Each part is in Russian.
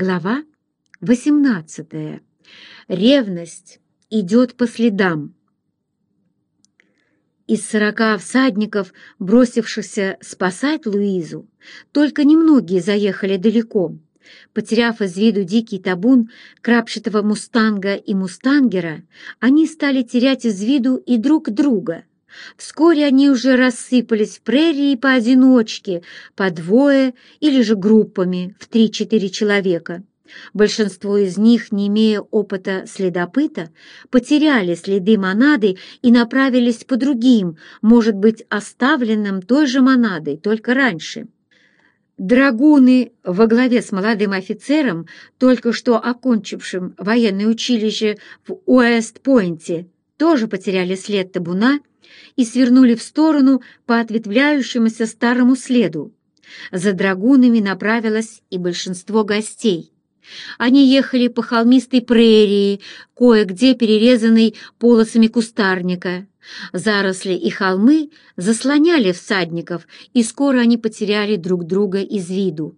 Глава 18. Ревность идет по следам. Из сорока всадников, бросившихся спасать Луизу, только немногие заехали далеко. Потеряв из виду дикий табун крапчатого мустанга и мустангера, они стали терять из виду и друг друга. Вскоре они уже рассыпались в прерии поодиночке, по двое или же группами в три-четыре человека. Большинство из них, не имея опыта следопыта, потеряли следы монады и направились по другим, может быть, оставленным той же монадой, только раньше. Драгуны во главе с молодым офицером, только что окончившим военное училище в Уэст-Пойнте, тоже потеряли след табуна и свернули в сторону по ответвляющемуся старому следу. За драгунами направилось и большинство гостей. Они ехали по холмистой прерии, кое-где перерезанной полосами кустарника. Заросли и холмы заслоняли всадников, и скоро они потеряли друг друга из виду.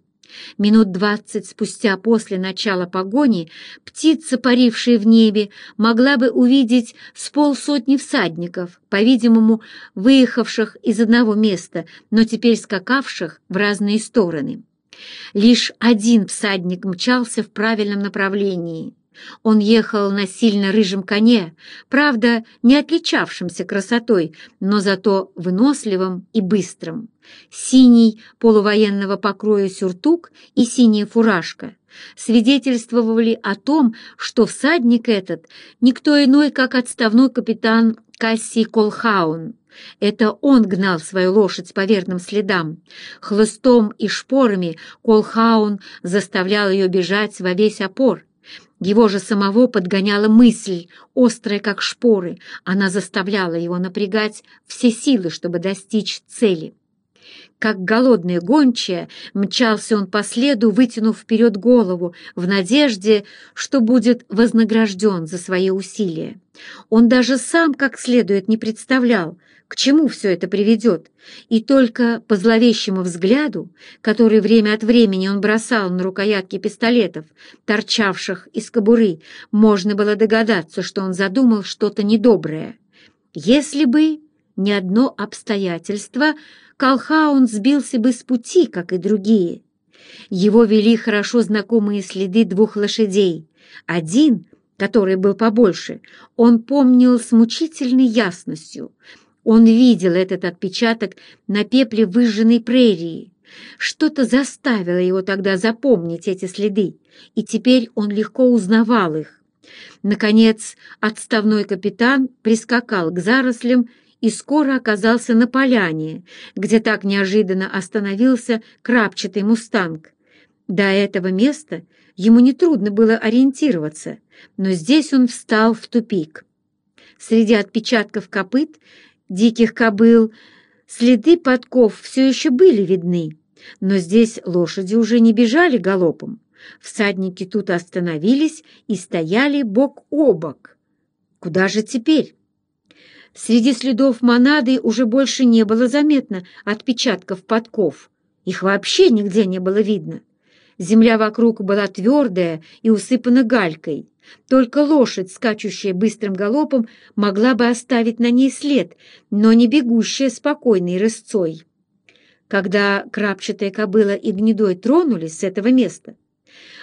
Минут двадцать спустя после начала погони птица, парившая в небе, могла бы увидеть с полсотни всадников, по-видимому, выехавших из одного места, но теперь скакавших в разные стороны. Лишь один всадник мчался в правильном направлении. Он ехал на сильно рыжем коне, правда, не отличавшемся красотой, но зато выносливым и быстрым. Синий полувоенного покроя сюртук и синяя фуражка свидетельствовали о том, что всадник этот никто иной, как отставной капитан Кассий Колхаун. Это он гнал свою лошадь по верным следам. Хлыстом и шпорами Колхаун заставлял ее бежать во весь опор. Его же самого подгоняла мысль, острая как шпоры. Она заставляла его напрягать все силы, чтобы достичь цели. Как голодная гончая, мчался он по следу, вытянув вперед голову, в надежде, что будет вознагражден за свои усилия. Он даже сам как следует не представлял, к чему все это приведет, и только по зловещему взгляду, который время от времени он бросал на рукоятки пистолетов, торчавших из кобуры, можно было догадаться, что он задумал что-то недоброе. Если бы не одно обстоятельство, Колхаун сбился бы с пути, как и другие. Его вели хорошо знакомые следы двух лошадей. Один, который был побольше, он помнил с мучительной ясностью. Он видел этот отпечаток на пепле выжженной прерии. Что-то заставило его тогда запомнить эти следы, и теперь он легко узнавал их. Наконец, отставной капитан прискакал к зарослям и скоро оказался на поляне, где так неожиданно остановился крапчатый мустанг. До этого места ему нетрудно было ориентироваться, но здесь он встал в тупик. Среди отпечатков копыт диких кобыл следы подков все еще были видны, но здесь лошади уже не бежали галопом. Всадники тут остановились и стояли бок о бок. Куда же теперь? Среди следов монады уже больше не было заметно отпечатков подков. Их вообще нигде не было видно. Земля вокруг была твердая и усыпана галькой. Только лошадь, скачущая быстрым галопом, могла бы оставить на ней след, но не бегущая спокойной рысцой. Когда крапчатая кобыла и гнедой тронулись с этого места,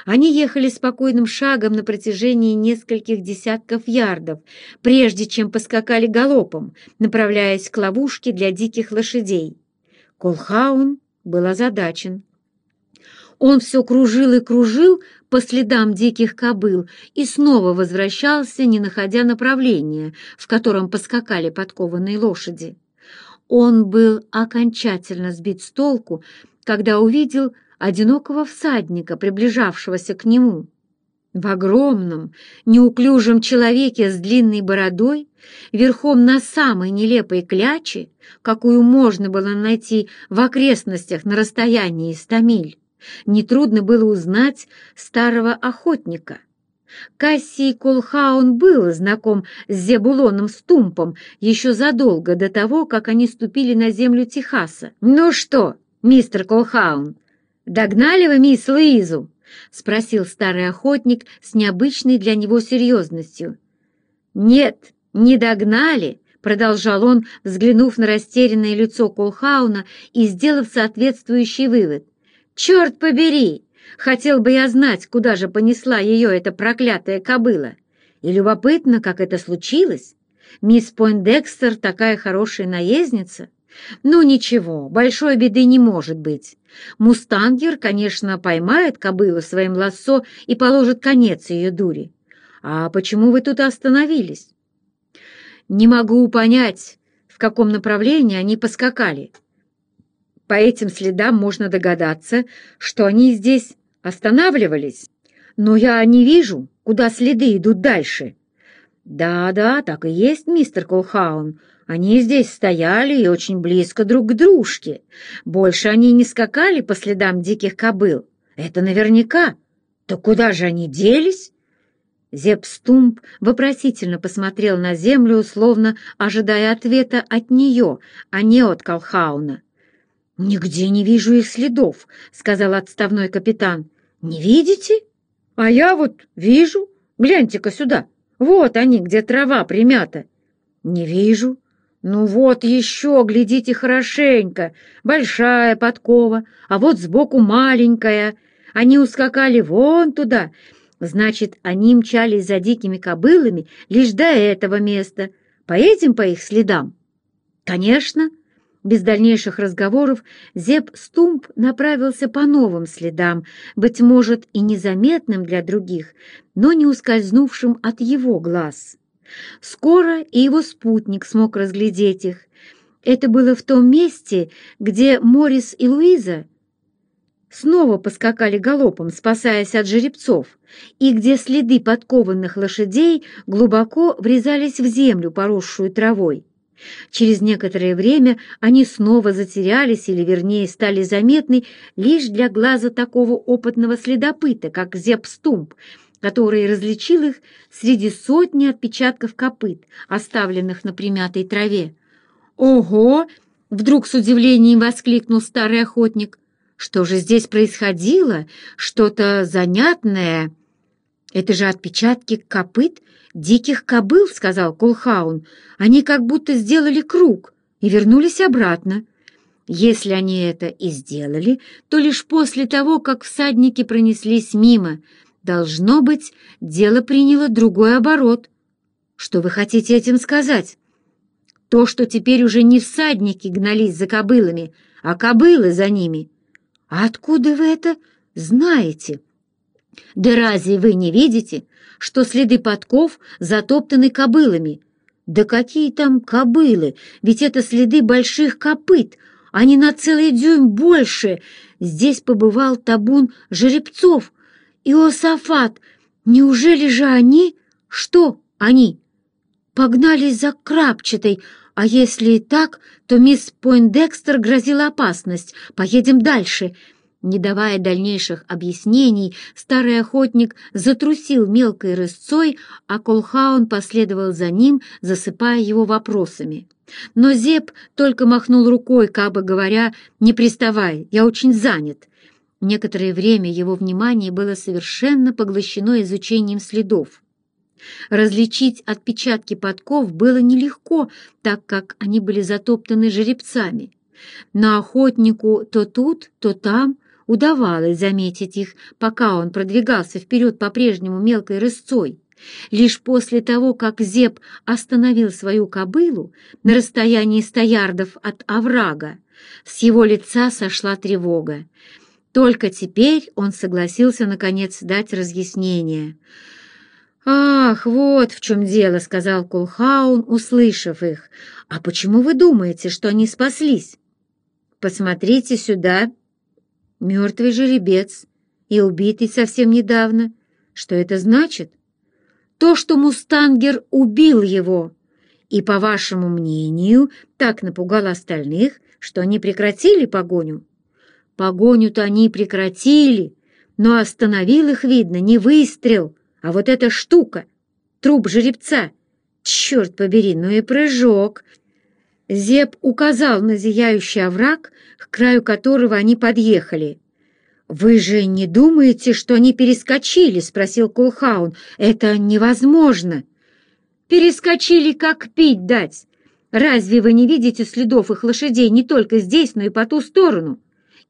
они ехали спокойным шагом на протяжении нескольких десятков ярдов, прежде чем поскакали галопом, направляясь к ловушке для диких лошадей. Колхаун был озадачен. Он все кружил и кружил по следам диких кобыл и снова возвращался, не находя направления, в котором поскакали подкованные лошади. Он был окончательно сбит с толку, когда увидел одинокого всадника, приближавшегося к нему. В огромном, неуклюжем человеке с длинной бородой, верхом на самой нелепой кляче, какую можно было найти в окрестностях на расстоянии ста миль, нетрудно было узнать старого охотника. Кассий Колхаун был знаком с Зебулоном Стумпом еще задолго до того, как они ступили на землю Техаса. «Ну что, мистер Колхаун, «Догнали вы мисс Луизу?» — спросил старый охотник с необычной для него серьезностью. «Нет, не догнали», — продолжал он, взглянув на растерянное лицо Колхауна и сделав соответствующий вывод. «Черт побери! Хотел бы я знать, куда же понесла ее эта проклятая кобыла. И любопытно, как это случилось. Мисс Пойндекстер такая хорошая наездница. Ну ничего, большой беды не может быть. Мустангер, конечно, поймает кобылу своим лассо и положит конец ее дури. А почему вы тут остановились? Не могу понять, в каком направлении они поскакали. По этим следам можно догадаться, что они здесь останавливались. Но я не вижу, куда следы идут дальше. Да-да, так и есть, мистер Колхаун. Они здесь стояли и очень близко друг к дружке. Больше они не скакали по следам диких кобыл. Это наверняка. То куда же они делись? Зеп Стумп вопросительно посмотрел на землю, словно ожидая ответа от нее, а не от Колхауна. «Нигде не вижу их следов», — сказал отставной капитан. «Не видите? А я вот вижу. Гляньте-ка сюда. Вот они, где трава примята». «Не вижу. Ну вот еще, глядите хорошенько. Большая подкова, а вот сбоку маленькая. Они ускакали вон туда. Значит, они мчались за дикими кобылами лишь до этого места. Поедем по их следам?» «Конечно». Без дальнейших разговоров Зеп Стумп направился по новым следам, быть может, и незаметным для других, но не ускользнувшим от его глаз. Скоро и его спутник смог разглядеть их. Это было в том месте, где Морис и Луиза снова поскакали галопом, спасаясь от жеребцов, и где следы подкованных лошадей глубоко врезались в землю, поросшую травой. Через некоторое время они снова затерялись, или, вернее, стали заметны лишь для глаза такого опытного следопыта, как Зеп Стумп, который различил их среди сотни отпечатков копыт, оставленных на примятой траве. «Ого!» — вдруг с удивлением воскликнул старый охотник. «Что же здесь происходило? Что-то занятное?» «Это же отпечатки копыт диких кобыл», — сказал Колхаун. «Они как будто сделали круг и вернулись обратно. Если они это и сделали, то лишь после того, как всадники пронеслись мимо, Должно быть, дело приняло другой оборот. Что вы хотите этим сказать? То, что теперь уже не всадники гнались за кобылами, а кобылы за ними. А откуда вы это знаете? Да разве вы не видите, что следы подков затоптаны кобылами? Да какие там кобылы, ведь это следы больших копыт, они на целый дюйм больше. Здесь побывал табун жеребцов, Иосафат, неужели же они... Что они? Погнались за крапчатой, а если и так, то мисс Пойндекстер грозила опасность. Поедем дальше. Не давая дальнейших объяснений, старый охотник затрусил мелкой рысцой, а Колхаун последовал за ним, засыпая его вопросами. Но Зеп только махнул рукой, как бы говоря, «Не приставай, я очень занят». Некоторое время его внимание было совершенно поглощено изучением следов. Различить отпечатки подков было нелегко, так как они были затоптаны жеребцами. Но охотнику то тут, то там удавалось заметить их, пока он продвигался вперед по-прежнему мелкой рысцой. Лишь после того, как Зеб остановил свою кобылу на расстоянии ста ярдов от оврага, с его лица сошла тревога. Только теперь он согласился, наконец, дать разъяснение. «Ах, вот в чем дело», — сказал Кулхаун, услышав их. «А почему вы думаете, что они спаслись?» «Посмотрите сюда. Мертвый жеребец и убитый совсем недавно. Что это значит?» «То, что Мустангер убил его, и, по вашему мнению, так напугал остальных, что они прекратили погоню». Погоню-то они прекратили, но остановил их, видно, не выстрел, а вот эта штука, труп жеребца. Черт побери, ну и прыжок. Зеб указал на зияющий овраг, к краю которого они подъехали. «Вы же не думаете, что они перескочили?» — спросил Колхаун. «Это невозможно!» «Перескочили, как пить дать! Разве вы не видите следов их лошадей не только здесь, но и по ту сторону?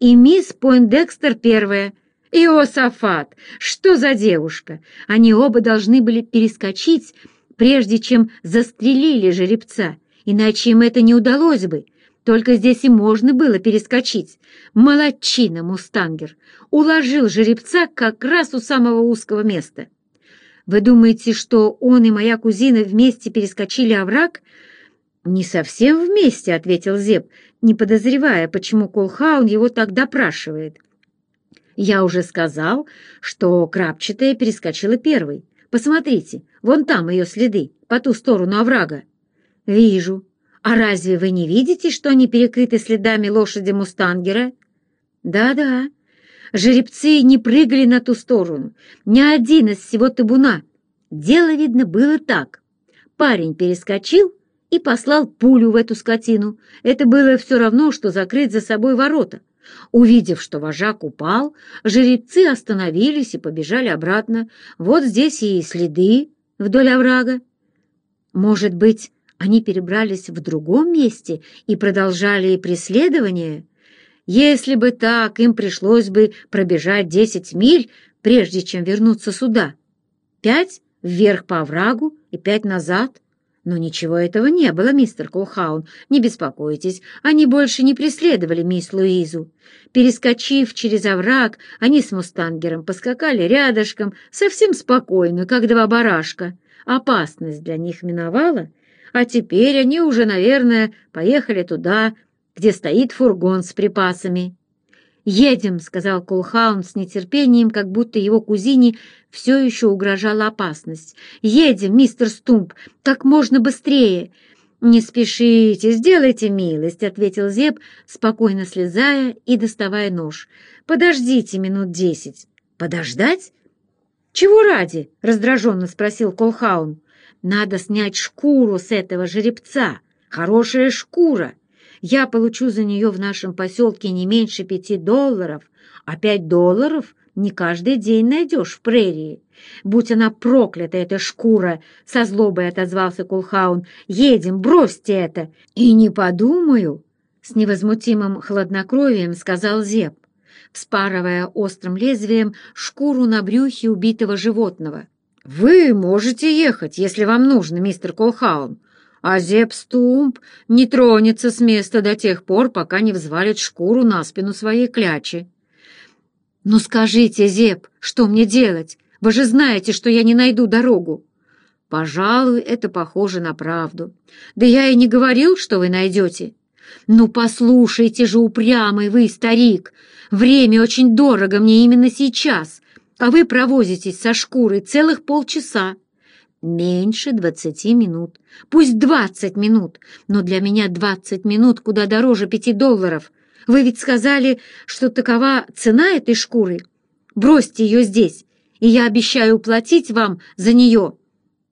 И мисс Пойндекстер первая, Иосафат! Что за девушка? Они оба должны были перескочить, прежде чем застрелили жеребца, иначе им это не удалось бы». Только здесь и можно было перескочить. Молодчина, мустангер, уложил жеребца как раз у самого узкого места. Вы думаете, что он и моя кузина вместе перескочили овраг? Не совсем вместе, — ответил Зеб, не подозревая, почему Колхаун его так допрашивает. Я уже сказал, что крапчатая перескочила первой. Посмотрите, вон там ее следы, по ту сторону оврага. Вижу, «А разве вы не видите, что они перекрыты следами лошади Мустангера?» «Да-да, жеребцы не прыгали на ту сторону, ни один из всего табуна. Дело, видно, было так. Парень перескочил и послал пулю в эту скотину. Это было все равно, что закрыть за собой ворота. Увидев, что вожак упал, жеребцы остановились и побежали обратно. Вот здесь и следы вдоль оврага. Может быть, они перебрались в другом месте и продолжали преследование? Если бы так, им пришлось бы пробежать десять миль, прежде чем вернуться сюда. Пять вверх по оврагу и пять назад. Но ничего этого не было, мистер Колхаун. Не беспокойтесь, они больше не преследовали мисс Луизу. Перескочив через овраг, они с мустангером поскакали рядышком, совсем спокойно, как два барашка. Опасность для них миновала, а теперь они уже, наверное, поехали туда, где стоит фургон с припасами. «Едем», — сказал Колхаун с нетерпением, как будто его кузине все еще угрожала опасность. «Едем, мистер Стумп, как можно быстрее!» «Не спешите, сделайте милость», — ответил Зеб, спокойно слезая и доставая нож. «Подождите минут десять». «Подождать? Чего ради?» — раздраженно спросил Колхаун. Надо снять шкуру с этого жеребца. Хорошая шкура. Я получу за нее в нашем поселке не меньше пяти долларов, а пять долларов не каждый день найдешь в прерии. Будь она проклята, эта шкура, — со злобой отозвался Кулхаун. Едем, бросьте это. И не подумаю, — с невозмутимым хладнокровием сказал Зеб, вспарывая острым лезвием шкуру на брюхе убитого животного. «Вы можете ехать, если вам нужно, мистер Колхаун, а Зеп Стумп не тронется с места до тех пор, пока не взвалит шкуру на спину своей клячи». «Ну скажите, Зеп, что мне делать? Вы же знаете, что я не найду дорогу». «Пожалуй, это похоже на правду. Да я и не говорил, что вы найдете». «Ну послушайте же, упрямый вы, старик, время очень дорого мне именно сейчас, а вы провозитесь со шкурой целых полчаса. Меньше двадцати минут. Пусть двадцать минут, но для меня двадцать минут куда дороже пяти долларов. Вы ведь сказали, что такова цена этой шкуры. Бросьте ее здесь, и я обещаю уплатить вам за нее.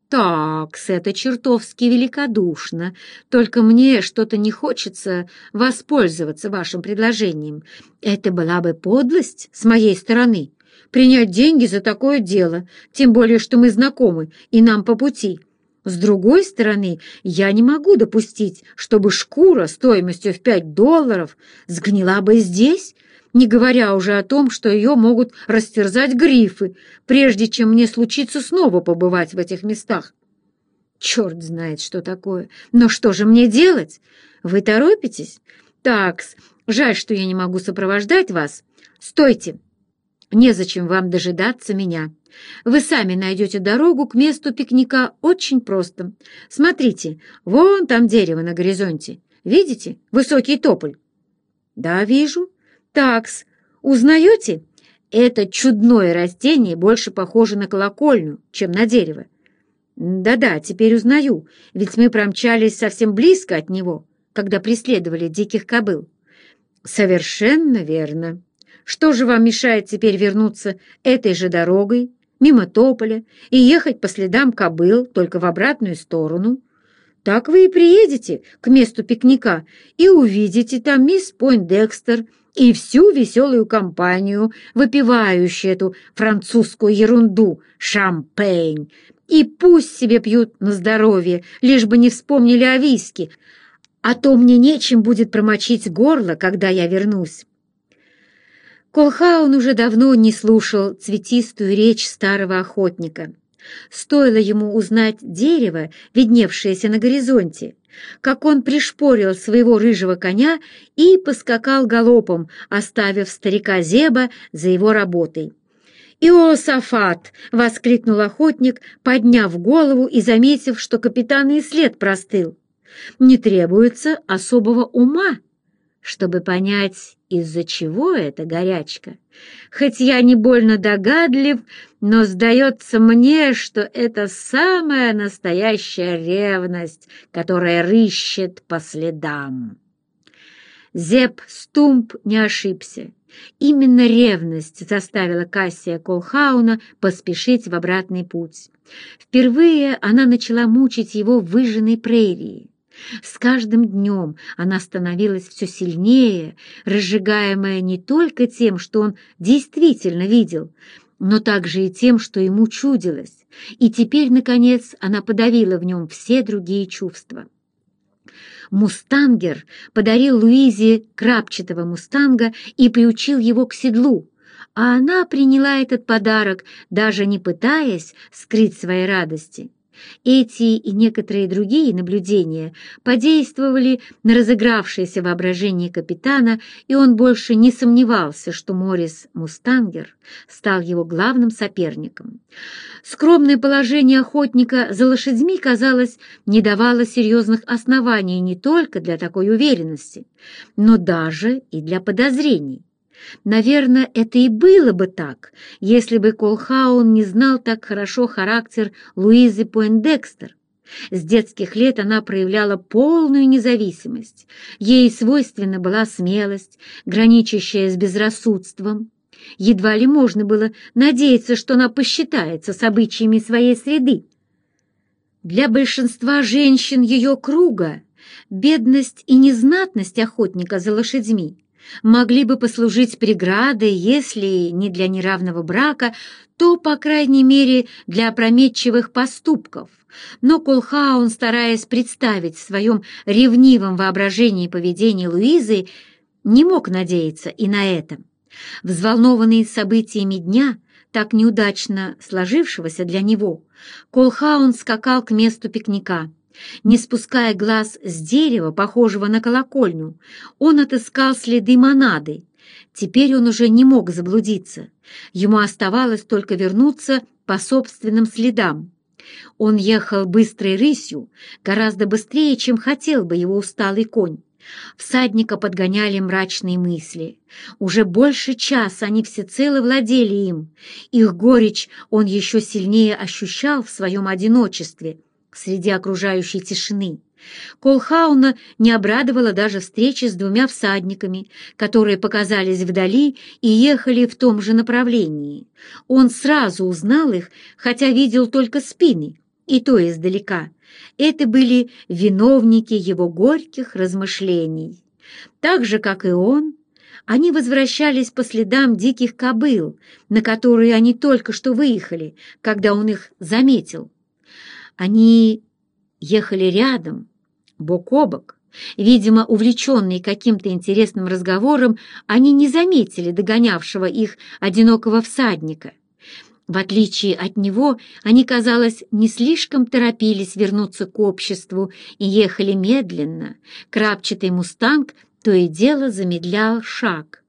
«Такс, это чертовски великодушно, только мне что-то не хочется воспользоваться вашим предложением. Это была бы подлость с моей стороны принять деньги за такое дело, тем более, что мы знакомы и нам по пути. С другой стороны, я не могу допустить, чтобы шкура стоимостью в пять долларов сгнила бы здесь, не говоря уже о том, что ее могут растерзать грифы, прежде чем мне случится снова побывать в этих местах. Черт знает, что такое. Но что же мне делать? Вы торопитесь? Такс, жаль, что я не могу сопровождать вас. Стойте, Незачем вам дожидаться меня. Вы сами найдете дорогу к месту пикника очень просто. Смотрите, вон там дерево на горизонте. Видите? Высокий тополь. Да, вижу. Такс, узнаете? Это чудное растение больше похоже на колокольню, чем на дерево. Да-да, теперь узнаю, ведь мы промчались совсем близко от него, когда преследовали диких кобыл. Совершенно верно. Что же вам мешает теперь вернуться этой же дорогой, мимо тополя, и ехать по следам кобыл, только в обратную сторону? Так вы и приедете к месту пикника и увидите там мисс Пойндекстер и всю веселую компанию, выпивающую эту французскую ерунду, шампейн, и пусть себе пьют на здоровье, лишь бы не вспомнили о виске, а то мне нечем будет промочить горло, когда я вернусь. Колхаун уже давно не слушал цветистую речь старого охотника. Стоило ему узнать дерево, видневшееся на горизонте, как он пришпорил своего рыжего коня и поскакал галопом, оставив старика Зеба за его работой. «Иосафат!» — воскликнул охотник, подняв голову и заметив, что капитан и след простыл. «Не требуется особого ума, чтобы понять, из-за чего эта горячка. Хоть я не больно догадлив, но сдается мне, что это самая настоящая ревность, которая рыщет по следам». Зеп Стумп не ошибся. Именно ревность заставила Кассия Колхауна поспешить в обратный путь. Впервые она начала мучить его в выжженной прерии. С каждым днем она становилась все сильнее, разжигаемая не только тем, что он действительно видел, но также и тем, что ему чудилось, и теперь, наконец, она подавила в нем все другие чувства. Мустангер подарил Луизе крапчатого мустанга и приучил его к седлу, а она приняла этот подарок, даже не пытаясь скрыть своей радости. Эти и некоторые другие наблюдения подействовали на разыгравшееся воображение капитана, и он больше не сомневался, что Морис Мустангер стал его главным соперником. Скромное положение охотника за лошадьми, казалось, не давало серьезных оснований не только для такой уверенности, но даже и для подозрений. Наверное, это и было бы так, если бы Колхаун не знал так хорошо характер Луизы Пуэндекстер. С детских лет она проявляла полную независимость. Ей свойственна была смелость, граничащая с безрассудством. Едва ли можно было надеяться, что она посчитается с обычаями своей среды. Для большинства женщин ее круга бедность и незнатность охотника за лошадьми могли бы послужить преградой, если не для неравного брака, то, по крайней мере, для опрометчивых поступков. Но Колхаун, стараясь представить в своем ревнивом воображении поведение Луизы, не мог надеяться и на это. Взволнованный событиями дня, так неудачно сложившегося для него, Колхаун скакал к месту пикника. Не спуская глаз с дерева, похожего на колокольню, он отыскал следы монады. Теперь он уже не мог заблудиться. Ему оставалось только вернуться по собственным следам. Он ехал быстрой рысью, гораздо быстрее, чем хотел бы его усталый конь. Всадника подгоняли мрачные мысли. Уже больше часа они всецело владели им. Их горечь он еще сильнее ощущал в своем одиночестве, среди окружающей тишины. Колхауна не обрадовала даже встреча с двумя всадниками, которые показались вдали и ехали в том же направлении. Он сразу узнал их, хотя видел только спины, и то издалека. Это были виновники его горьких размышлений. Так же, как и он, они возвращались по следам диких кобыл, на которые они только что выехали, когда он их заметил. Они ехали рядом, бок о бок. Видимо, увлеченные каким-то интересным разговором, они не заметили догонявшего их одинокого всадника. В отличие от него, они, казалось, не слишком торопились вернуться к обществу и ехали медленно. Крапчатый мустанг то и дело замедлял шаг.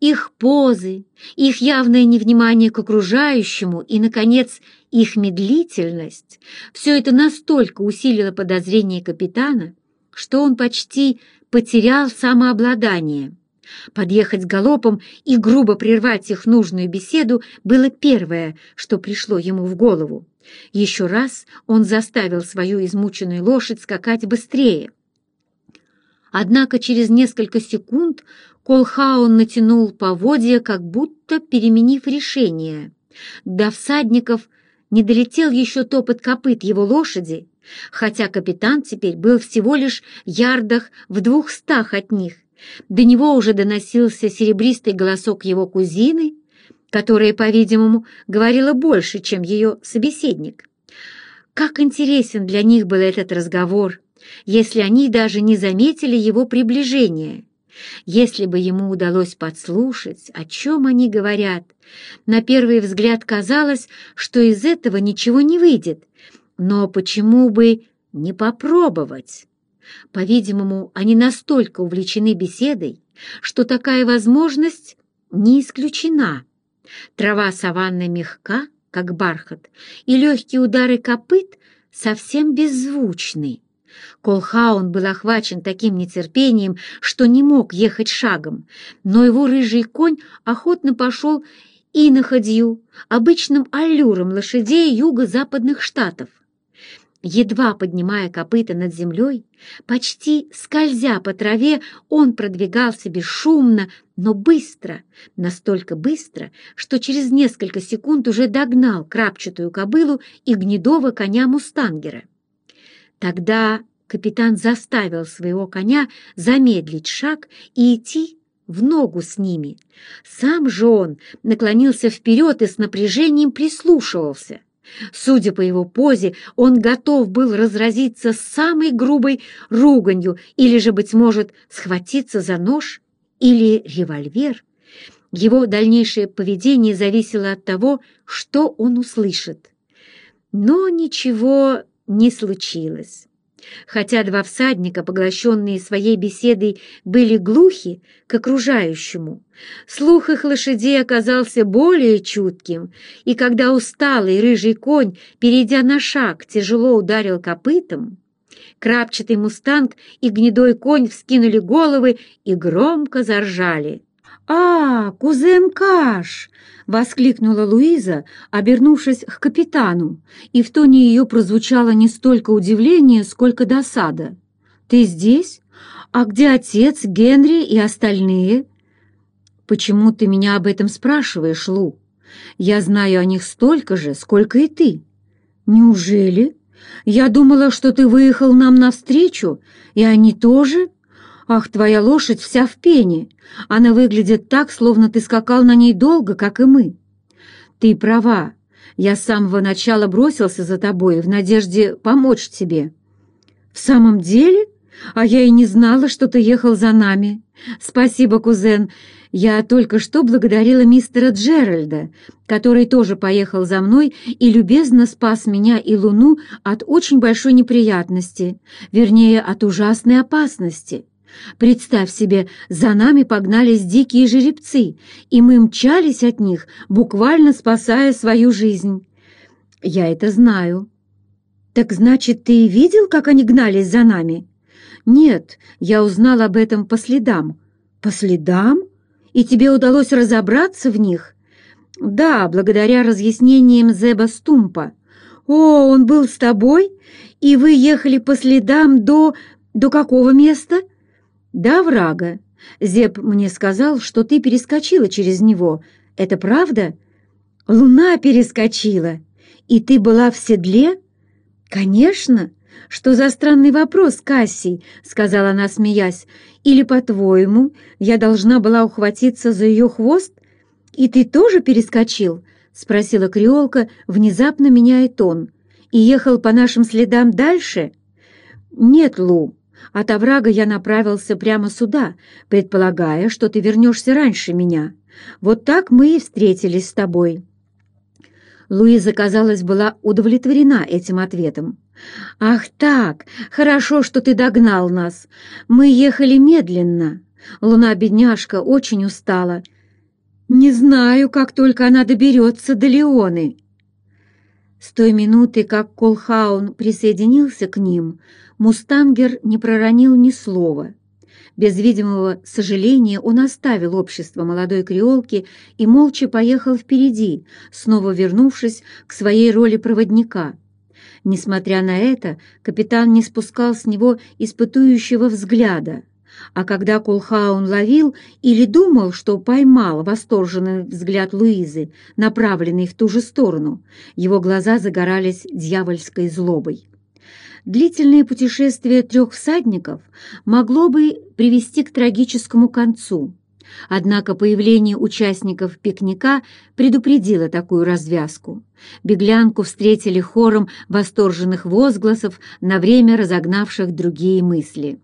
Их позы, их явное невнимание к окружающему и, наконец, их медлительность — все это настолько усилило подозрение капитана, что он почти потерял самообладание. Подъехать галопом и грубо прервать их нужную беседу было первое, что пришло ему в голову. Еще раз он заставил свою измученную лошадь скакать быстрее. Однако через несколько секунд Колхаун натянул поводья, как будто переменив решение. До всадников не долетел еще топот копыт его лошади, хотя капитан теперь был всего лишь ярдах в двухстах от них, До него уже доносился серебристый голосок его кузины, которая, по-видимому, говорила больше, чем ее собеседник. Как интересен для них был этот разговор, если они даже не заметили его приближения. Если бы ему удалось подслушать, о чем они говорят, на первый взгляд казалось, что из этого ничего не выйдет. Но почему бы не попробовать? По-видимому, они настолько увлечены беседой, что такая возможность не исключена. Трава саванны мягка, как бархат, и легкие удары копыт совсем беззвучны. Колхаун был охвачен таким нетерпением, что не мог ехать шагом, но его рыжий конь охотно пошел и на ходью, обычным аллюром лошадей юго-западных штатов. Едва поднимая копыта над землей, почти скользя по траве, он продвигался бесшумно, но быстро, настолько быстро, что через несколько секунд уже догнал крапчатую кобылу и гнедого коня мустангера. Тогда капитан заставил своего коня замедлить шаг и идти в ногу с ними. Сам же он наклонился вперед и с напряжением прислушивался. Судя по его позе, он готов был разразиться самой грубой руганью или же, быть может, схватиться за нож или револьвер. Его дальнейшее поведение зависело от того, что он услышит. Но ничего не случилось. Хотя два всадника, поглощенные своей беседой, были глухи к окружающему, слух их лошадей оказался более чутким, и когда усталый рыжий конь, перейдя на шаг, тяжело ударил копытом, крапчатый мустанг и гнедой конь вскинули головы и громко заржали. «А, кузен Каш!» — воскликнула Луиза, обернувшись к капитану, и в тоне ее прозвучало не столько удивление, сколько досада. «Ты здесь? А где отец, Генри и остальные?» «Почему ты меня об этом спрашиваешь, Лу? Я знаю о них столько же, сколько и ты». «Неужели? Я думала, что ты выехал нам навстречу, и они тоже?» «Ах, твоя лошадь вся в пене! Она выглядит так, словно ты скакал на ней долго, как и мы». «Ты права. Я с самого начала бросился за тобой в надежде помочь тебе». «В самом деле? А я и не знала, что ты ехал за нами. Спасибо, кузен. Я только что благодарила мистера Джеральда, который тоже поехал за мной и любезно спас меня и Луну от очень большой неприятности, вернее, от ужасной опасности». Представь себе, за нами погнались дикие жеребцы, и мы мчались от них, буквально спасая свою жизнь. Я это знаю. Так значит, ты видел, как они гнались за нами? Нет, я узнал об этом по следам. По следам? И тебе удалось разобраться в них? Да, благодаря разъяснениям Зеба Стумпа. О, он был с тобой? И вы ехали по следам до... до какого места?» «Да, врага. Зеб мне сказал, что ты перескочила через него. Это правда?» «Луна перескочила. И ты была в седле?» «Конечно. Что за странный вопрос, Кассий?» — сказала она, смеясь. «Или, по-твоему, я должна была ухватиться за ее хвост? И ты тоже перескочил?» — спросила креолка, внезапно меняя тон. «И ехал по нашим следам дальше?» «Нет, Лу, от оврага я направился прямо сюда, предполагая, что ты вернешься раньше меня. Вот так мы и встретились с тобой». Луиза, казалось, была удовлетворена этим ответом. «Ах так! Хорошо, что ты догнал нас. Мы ехали медленно. Луна-бедняжка очень устала. Не знаю, как только она доберется до Леоны». С той минуты, как Колхаун присоединился к ним, Мустангер не проронил ни слова. Без видимого сожаления он оставил общество молодой креолки и молча поехал впереди, снова вернувшись к своей роли проводника. Несмотря на это, капитан не спускал с него испытующего взгляда, а когда Колхаун ловил или думал, что поймал восторженный взгляд Луизы, направленный в ту же сторону, его глаза загорались дьявольской злобой. Длительное путешествие трех всадников могло бы привести к трагическому концу, однако появление участников пикника предупредило такую развязку. Беглянку встретили хором восторженных возгласов, на время разогнавших другие мысли.